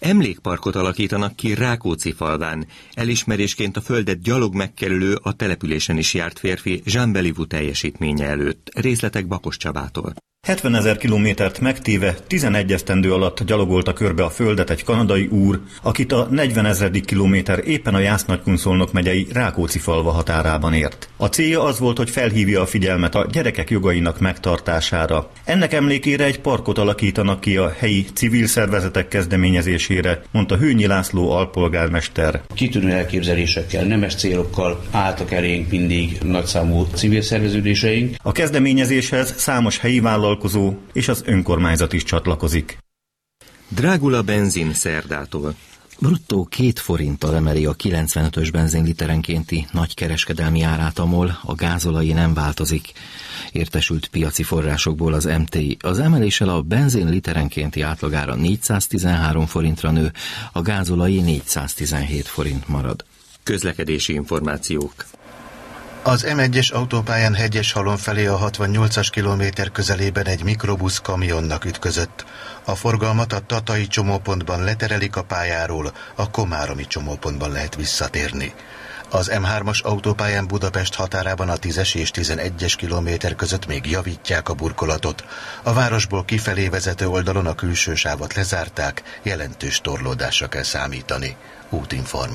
Emlékparkot alakítanak ki Rákóczi falván. Elismerésként a földet gyalog megkerülő, a településen is járt férfi Jean Beliveau teljesítménye előtt. Részletek Bakos Csabától.
70 ezer kilométert megtéve 11 esztendő alatt gyalogolta körbe a földet egy kanadai úr, akit a 40 ezredik kilométer éppen a Jász-Nagykunszolnok megyei Rákóczi falva határában ért. A célja az volt, hogy felhívja a figyelmet a gyerekek jogainak megtartására. Ennek emlékére egy parkot alakítanak ki a helyi civil szervezetek kezdeményezésére, mondta Hőnyi László alpolgármester.
Kitűnő elképzelésekkel, nemes célokkal álltak elénk mindig nagyszámú civil szerveződéseink.
A kezdeményezéshez számos helyi vállalat vállalkozó és az önkormányzat is csatlakozik.
Drágul a benzin szerdától.
Bruttó két forinttal emeli a 95-ös benzin literenkénti nagy kereskedelmi árát, amol a gázolai nem változik. Értesült piaci forrásokból az MTI. Az emeléssel a benzin literenkénti átlagára 413 forintra nő, a gázolai 417 forint marad.
Közlekedési információk.
Az M1-es autópályán hegyes halon felé a 68-as kilométer közelében egy mikrobusz kamionnak ütközött. A forgalmat a Tatai csomópontban leterelik a pályáról, a Komáromi csomópontban lehet visszatérni. Az M3-as autópályán Budapest határában a 10-es és 11-es kilométer között még javítják a burkolatot. A városból kifelé vezető oldalon a külső sávot lezárták, jelentős torlódásra kell számítani. Útinform.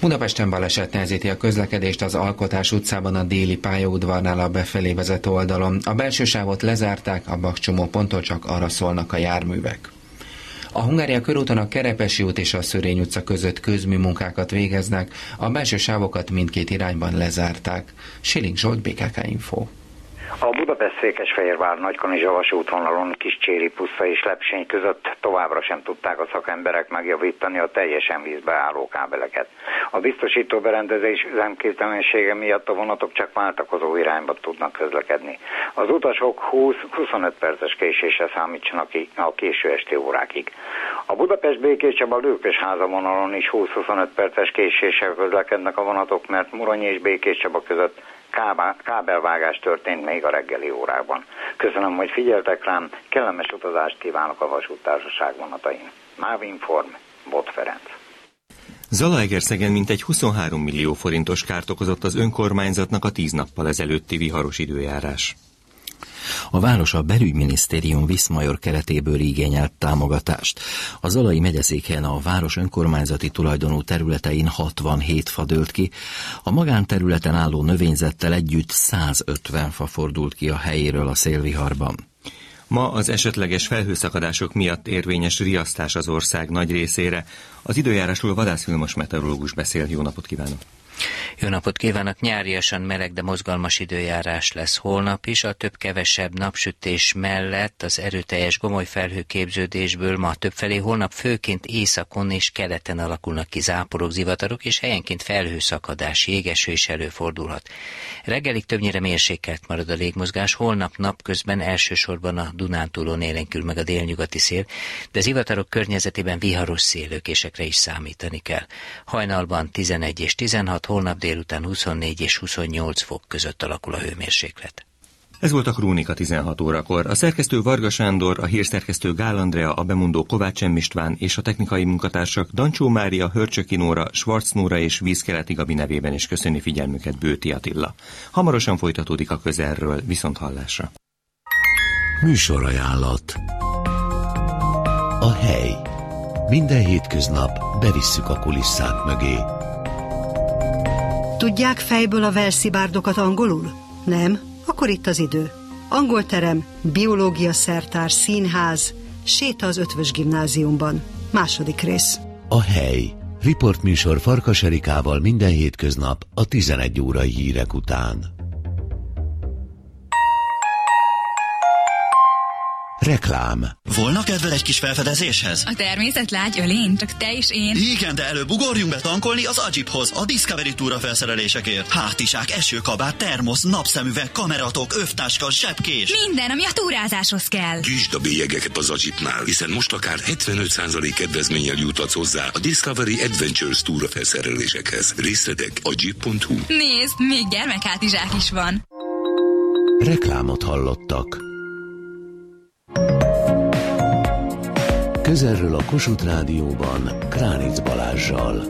Budapesten baleset nehezíti a közlekedést az Alkotás utcában a déli pályaudvarnál a befelé vezető oldalon. A belső sávot lezárták, a bakcsomó ponttól csak arra szólnak a járművek. A Hungária körúton a Kerepesi út és a Szörény utca között közműmunkákat végeznek, a belső sávokat mindkét irányban lezárták. Siling Zsolt, BKK Info.
A Budapest-Székesfehérvár Nagykanizsa vasútvonalon Kiscséri Puszta és Lepsény között továbbra sem tudták a szakemberek megjavítani a teljesen vízbe álló kábeleket. A biztosító berendezés üzemképtelensége miatt a vonatok csak váltakozó irányba tudnak közlekedni. Az utasok 20-25 perces késéssel számítsanak ki a késő esti órákig. A Budapest Békés Csaba Lőkös háza vonalon is 20-25 perces késéssel közlekednek a vonatok, mert Muronyi és Békés Csaba között kábelvágás történt még a reggeli órában. Köszönöm, hogy figyeltek rám, kellemes utazást kívánok a vasúttársaság vonatain. Máv Inform, Bot Ferenc.
Zalaegerszegen mintegy 23 millió forintos kárt okozott az önkormányzatnak a tíz nappal ezelőtti viharos időjárás.
A város a belügyminisztérium Viszmajor keretéből igényelt támogatást. A Zalai megyeszéken a város önkormányzati tulajdonú területein 67 fa dőlt ki, a magánterületen álló növényzettel együtt 150 fa fordult ki a helyéről a szélviharban.
Ma az esetleges felhőszakadások miatt érvényes riasztás az ország nagy részére. Az időjárásról vadászfilmos meteorológus beszél. Jó napot kívánok!
Jó napot kívánok! Nyáriasan meleg, de mozgalmas időjárás lesz holnap is. A több-kevesebb napsütés mellett az erőteljes gomoly felhőképződésből ma többfelé holnap főként északon és keleten alakulnak ki záporok, zivatarok, és helyenként felhőszakadás, jégeső is előfordulhat. Reggelig többnyire mérsékelt marad a légmozgás, holnap napközben elsősorban a Dunántúlon élenkül meg a délnyugati szél, de zivatarok környezetében viharos szélőkésekre is számítani kell. Hajnalban 11 és 16, holnap délután 24 és 28 fok között alakul a hőmérséklet.
Ez volt a Krónika 16 órakor. A szerkesztő Varga Sándor, a hírszerkesztő Gál Andrea, a bemondó Kovács M. István és a technikai munkatársak Dancsó Mária, Hörcsöki Nóra, Schwarz Nóra és Vízkeleti Gabi nevében is köszöni figyelmüket Bőti Attila. Hamarosan folytatódik a közelről, viszont hallásra.
Műsorajánlat A hely. Minden hétköznap bevisszük a kulisszák mögé.
Tudják fejből a Velszi bárdokat angolul? Nem? Akkor itt az idő. Angolterem, biológia szertár, színház, séta az ötvös gimnáziumban. Második rész.
A hely. Riportműsor Farkas Erikával minden hétköznap a 11 órai hírek után. Reklám.
Volna kedvel egy kis felfedezéshez?
A természet lágy ölén, csak te és én.
Igen, de előbb ugorjunk be tankolni az Ajiphoz, a Discovery Túra felszerelésekért. Hátizsák, esőkabát, termosz, napszemüveg, kameratok, övtáska, zsebkés.
Minden, ami a túrázáshoz kell.
Gyűjtsd a bélyegeket az Ajipnál, hiszen most akár 75% kedvezménnyel juthatsz hozzá a Discovery Adventures Túra felszerelésekhez. Részletek a jeep.hu.
Nézd, még gyermekhátizsák is van.
Reklámot hallottak. Közelről a Kossuth Rádióban Kránic Balázsjal.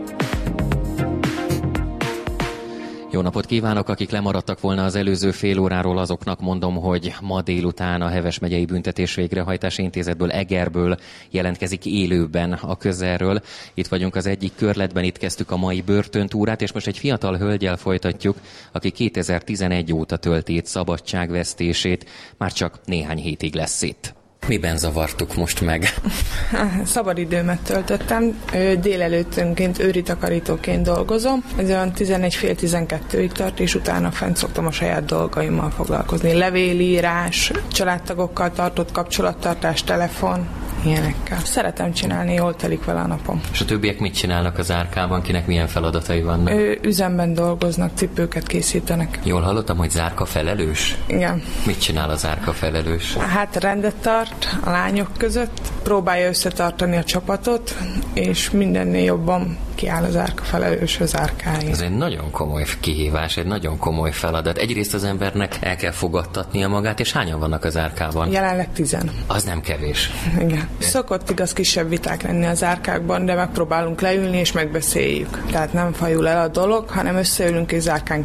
Jó napot kívánok, akik lemaradtak volna az előző fél óráról, azoknak mondom, hogy ma délután a Heves megyei büntetés végrehajtási intézetből Egerből jelentkezik élőben a közelről. Itt vagyunk az egyik körletben, itt kezdtük a mai börtöntúrát, és most egy fiatal hölgyel folytatjuk, aki 2011 óta tölti itt szabadságvesztését, már csak néhány hétig lesz itt. Miben zavartuk most meg?
Szabadidőmet töltöttem. Délelőttönként őri takarítóként dolgozom. Ez olyan 11 fél 12-ig tart, és utána fent szoktam a saját dolgaimmal foglalkozni. Levélírás, családtagokkal tartott kapcsolattartás, telefon, ilyenekkel. Szeretem csinálni, jól telik vele a napom.
És a többiek mit csinálnak az árkában? Kinek milyen feladatai vannak?
Ő, üzemben dolgoznak, cipőket készítenek.
Jól hallottam, hogy zárka felelős?
Igen.
Mit csinál az zárka felelős?
Hát rendet tart a lányok között, próbálja összetartani a csapatot, és mindennél jobban kiáll az árka felelős az árkáért.
Ez egy nagyon komoly kihívás, egy nagyon komoly feladat. Egyrészt az embernek el kell fogadtatnia magát, és hányan vannak az árkában?
Jelenleg tizen.
Az nem kevés.
Igen. Szokott igaz kisebb viták lenni az árkákban, de megpróbálunk leülni és megbeszéljük. Tehát nem fajul el a dolog, hanem összeülünk és zárkán,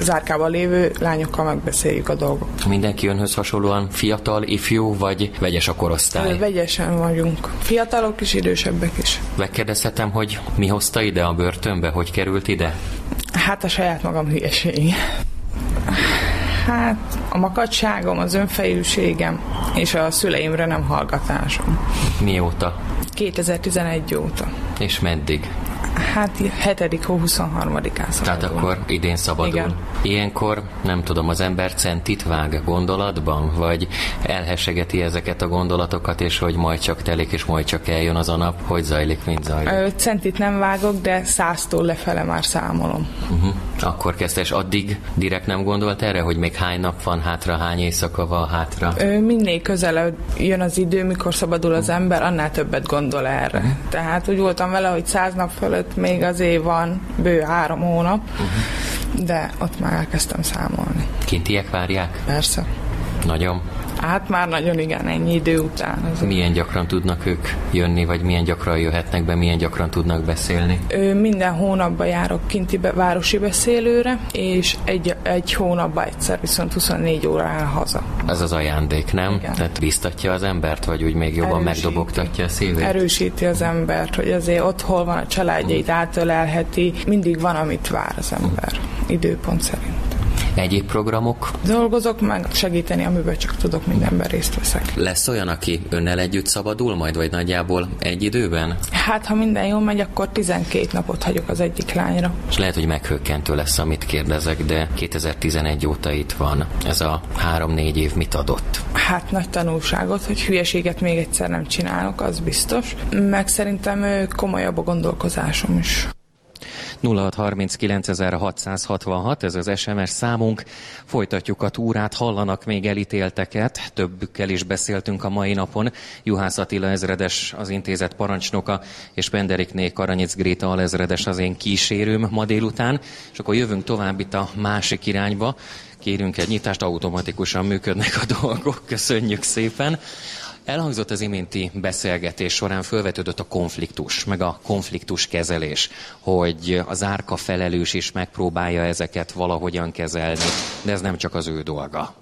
zárkában lévő lányokkal megbeszéljük a dolgot.
Mindenki önhöz hasonlóan fiatal, ifjú, vagy vegyes a korosztály?
Vegyesen vagyunk. Fiatalok is, idősebbek is.
Megkérdezhetem, hogy mi hozta ide a börtönbe, hogy került ide?
Hát a saját magam hülyeség. Hát a makadságom, az önfejűségem és a szüleimre nem hallgatásom.
Mióta?
2011 óta.
És meddig?
Hát 7. hó 23-án
Tehát akkor idén szabadul.
Igen.
Ilyenkor, nem tudom, az ember centit vág gondolatban, vagy elhessegeti ezeket a gondolatokat, és hogy majd csak telik, és majd csak eljön az a nap, hogy zajlik, mint zajlik.
Ö, centit nem vágok, de száztól lefele már számolom.
Uh-huh. Akkor kezdte, és addig direkt nem gondolt erre, hogy még hány nap van hátra, hány éjszaka van hátra?
Ö, minél közelebb jön az idő, mikor szabadul az ember, annál többet gondol erre. Uh-huh. Tehát úgy voltam vele, hogy száz nap fölött még azért van bő három hónap, uh-huh. de ott már elkezdtem számolni.
Kintiek várják?
Persze.
Nagyon?
Hát már nagyon igen, ennyi idő után.
Az milyen gyakran tudnak ők jönni, vagy milyen gyakran jöhetnek be, milyen gyakran tudnak beszélni?
Ö, minden hónapban járok kinti be, városi beszélőre, és egy, egy hónapban egyszer viszont 24 óra áll haza.
Ez az ajándék, nem? Igen. Tehát biztatja az embert, vagy úgy még jobban Erősíti. megdobogtatja a szívét?
Erősíti az embert, hogy azért ott hol van a családjait, átölelheti, mindig van, amit vár az ember, időpont szerint.
Egyéb programok?
Dolgozok, meg segíteni, amiben csak tudok, mindenben részt veszek.
Lesz olyan, aki önnel együtt szabadul majd, vagy nagyjából egy időben?
Hát, ha minden jól megy, akkor 12 napot hagyok az egyik lányra.
És lehet, hogy meghökkentő lesz, amit kérdezek, de 2011 óta itt van. Ez a három-négy év mit adott?
Hát nagy tanulságot, hogy hülyeséget még egyszer nem csinálok, az biztos. Meg szerintem komolyabb a gondolkozásom is.
0639.666, ez az SMS számunk. Folytatjuk a túrát, hallanak még elítélteket, többükkel is beszéltünk a mai napon. Juhász Attila ezredes az intézet parancsnoka, és Penderikné Karanyic Gréta alezredes az én kísérőm ma délután, és akkor jövünk tovább itt a másik irányba. Kérünk egy nyitást, automatikusan működnek a dolgok, köszönjük szépen. Elhangzott az iménti beszélgetés során felvetődött a konfliktus, meg a konfliktus kezelés, hogy az árka felelős is megpróbálja ezeket valahogyan kezelni, de ez nem csak az ő dolga.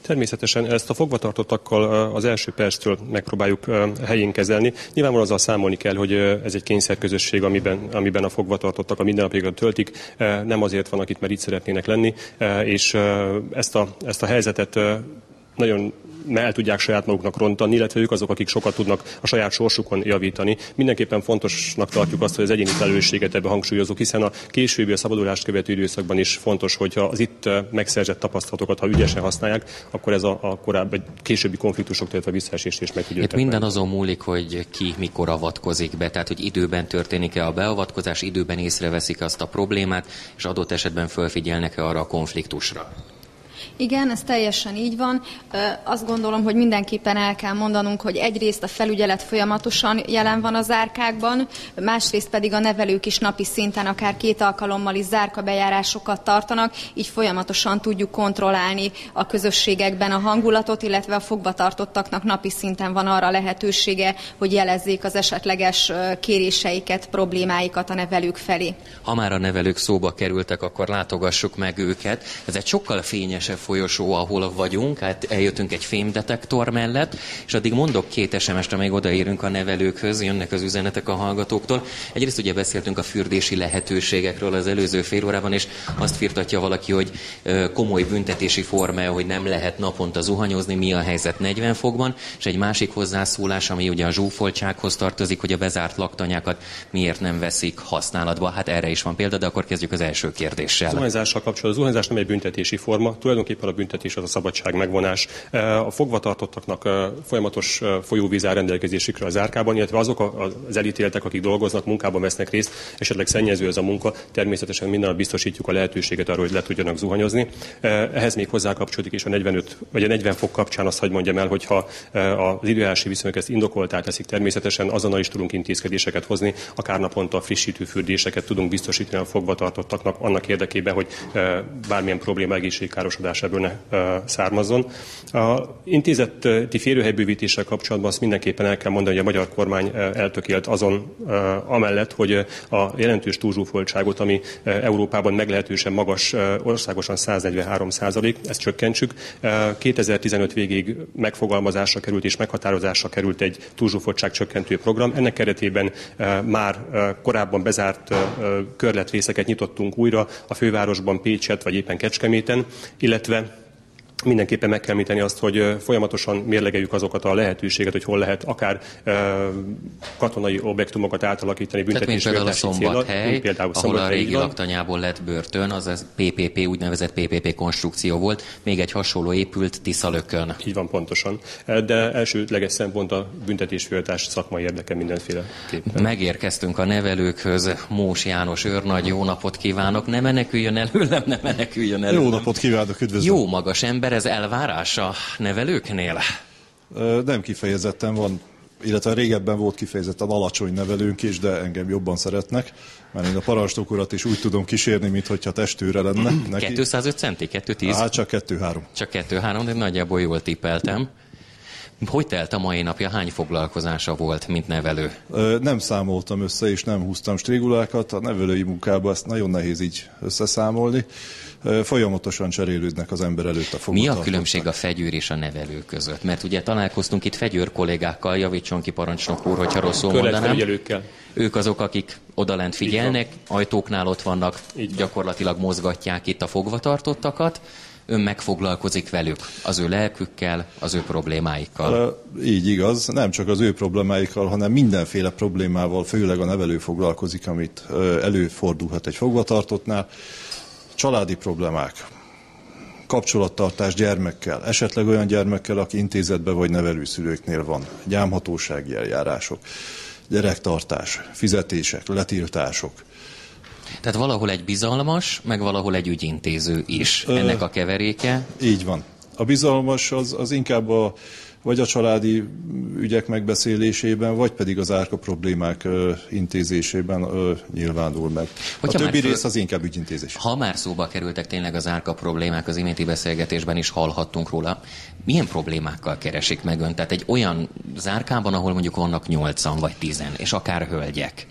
Természetesen ezt a fogvatartottakkal az első perctől megpróbáljuk helyén kezelni. Nyilvánvalóan azzal számolni kell, hogy ez egy kényszerközösség, amiben, amiben a fogvatartottak a mindennapjaikat töltik. Nem azért van, akit mert itt szeretnének lenni, és ezt a, ezt a helyzetet nagyon el tudják saját maguknak rontani, illetve ők azok, akik sokat tudnak a saját sorsukon javítani. Mindenképpen fontosnak tartjuk azt, hogy az egyéni felelősséget ebbe hangsúlyozunk, hiszen a későbbi a szabadulást követő időszakban is fontos, hogyha az itt megszerzett tapasztalatokat, ha ügyesen használják, akkor ez a, a korábbi, későbbi konfliktusok, illetve visszaesést is meg tudja.
Itt minden azon múlik, hogy ki mikor avatkozik be, tehát hogy időben történik-e a beavatkozás, időben észreveszik azt a problémát, és adott esetben fölfigyelnek-e arra a konfliktusra.
Igen, ez teljesen így van. Azt gondolom, hogy mindenképpen el kell mondanunk, hogy egyrészt a felügyelet folyamatosan jelen van a zárkákban, másrészt pedig a nevelők is napi szinten akár két alkalommal is zárka bejárásokat tartanak, így folyamatosan tudjuk kontrollálni a közösségekben a hangulatot, illetve a fogvatartottaknak napi szinten van arra lehetősége, hogy jelezzék az esetleges kéréseiket, problémáikat a nevelők felé.
Ha már a nevelők szóba kerültek, akkor látogassuk meg őket. Ez egy sokkal fényesebb folyosó, ahol vagyunk, hát eljöttünk egy fémdetektor mellett, és addig mondok két SMS-t, amíg odaérünk a nevelőkhöz, jönnek az üzenetek a hallgatóktól. Egyrészt ugye beszéltünk a fürdési lehetőségekről az előző fél órában, és azt firtatja valaki, hogy komoly büntetési forma, hogy nem lehet naponta zuhanyozni, mi a helyzet 40 fokban, és egy másik hozzászólás, ami ugye a zsúfoltsághoz tartozik, hogy a bezárt laktanyákat miért nem veszik használatba. Hát erre is van példa, de akkor kezdjük az első kérdéssel.
Zuhanyzással kapcsolatban. A zuhanyzás nem egy büntetési forma. Tulajdonképpen tulajdonképpen a büntetés az a szabadság megvonás. E, a fogvatartottaknak e, folyamatos e, folyóvíz áll rendelkezésükre az árkában, illetve azok az elítéltek, akik dolgoznak, munkában vesznek részt, esetleg szennyező ez a munka, természetesen minden biztosítjuk a lehetőséget arra, hogy le tudjanak zuhanyozni. Ehhez még hozzá kapcsolódik is a 45 vagy a 40 fok kapcsán azt, hogy mondjam el, hogyha az időjárási viszonyok ezt indokoltá teszik, természetesen azonnal is tudunk intézkedéseket hozni, akár naponta frissítő fürdéseket tudunk biztosítani a fogvatartottaknak annak érdekében, hogy bármilyen probléma egészségkárosodás ebből ne származzon. A intézeti férőhelybővítéssel kapcsolatban azt mindenképpen el kell mondani, hogy a magyar kormány eltökélt azon amellett, hogy a jelentős túlzsúfoltságot, ami Európában meglehetősen magas, országosan 143 százalék, ezt csökkentsük. 2015 végéig megfogalmazásra került és meghatározásra került egy túlzsúfoltság csökkentő program. Ennek keretében már korábban bezárt körletrészeket nyitottunk újra a fővárosban, Pécset vagy éppen Kecskeméten, illetve illetve mindenképpen meg kell említeni azt, hogy folyamatosan mérlegeljük azokat a lehetőséget, hogy hol lehet akár katonai objektumokat átalakítani
büntetés Tehát, mint például a Szombathely, például ahol a régi laktanyából lett börtön, az az PPP, úgynevezett PPP konstrukció volt, még egy hasonló épült Tiszalökön.
Így van pontosan. De elsődleges szempont a büntetésféltás szakmai érdeke mindenféle képen.
Megérkeztünk a nevelőkhöz. Mós János őrnagy, jó napot kívánok. Ne meneküljön előlem, ne meneküljön előlem.
Jó napot kívánok, üdvözlöm.
Jó magas ember, ember, ez elvárás a nevelőknél?
Nem kifejezetten van, illetve régebben volt kifejezetten alacsony nevelőnk is, de engem jobban szeretnek, mert én a parancsnokurat is úgy tudom kísérni, mintha testőre lenne.
Neki. 205 centi, 210?
Hát csak 2-3.
Csak 2-3, de nagyjából jól tippeltem. Hogy telt a mai napja? Hány foglalkozása volt, mint nevelő?
Nem számoltam össze, és nem húztam strigulákat. A nevelői munkában ezt nagyon nehéz így összeszámolni. Folyamatosan cserélődnek az ember előtt a
Mi a különbség a fegyőr és a nevelő között? Mert ugye találkoztunk itt fegyőr kollégákkal, javítson ki parancsnok úr, hogyha rosszul mondanám. Ők azok, akik odalent figyelnek, ajtóknál ott vannak, gyakorlatilag mozgatják itt a fogvatartottakat ön megfoglalkozik velük, az ő lelkükkel, az ő problémáikkal.
Így igaz, nem csak az ő problémáikkal, hanem mindenféle problémával, főleg a nevelő foglalkozik, amit előfordulhat egy fogvatartottnál. Családi problémák, kapcsolattartás gyermekkel, esetleg olyan gyermekkel, aki intézetben vagy nevelőszülőknél van, gyámhatósági eljárások, gyerektartás, fizetések, letiltások,
tehát valahol egy bizalmas, meg valahol egy ügyintéző is. Ennek a keveréke.
Így van. A bizalmas az, az inkább a, vagy a családi ügyek megbeszélésében, vagy pedig az árka problémák ö, intézésében ö, nyilvánul meg. Hogyha a többi föl... rész az inkább ügyintézés.
Ha már szóba kerültek tényleg az árka problémák, az iménti beszélgetésben is hallhattunk róla, milyen problémákkal keresik meg ön? Tehát egy olyan zárkában, ahol mondjuk vannak nyolcan vagy tizen, és akár hölgyek.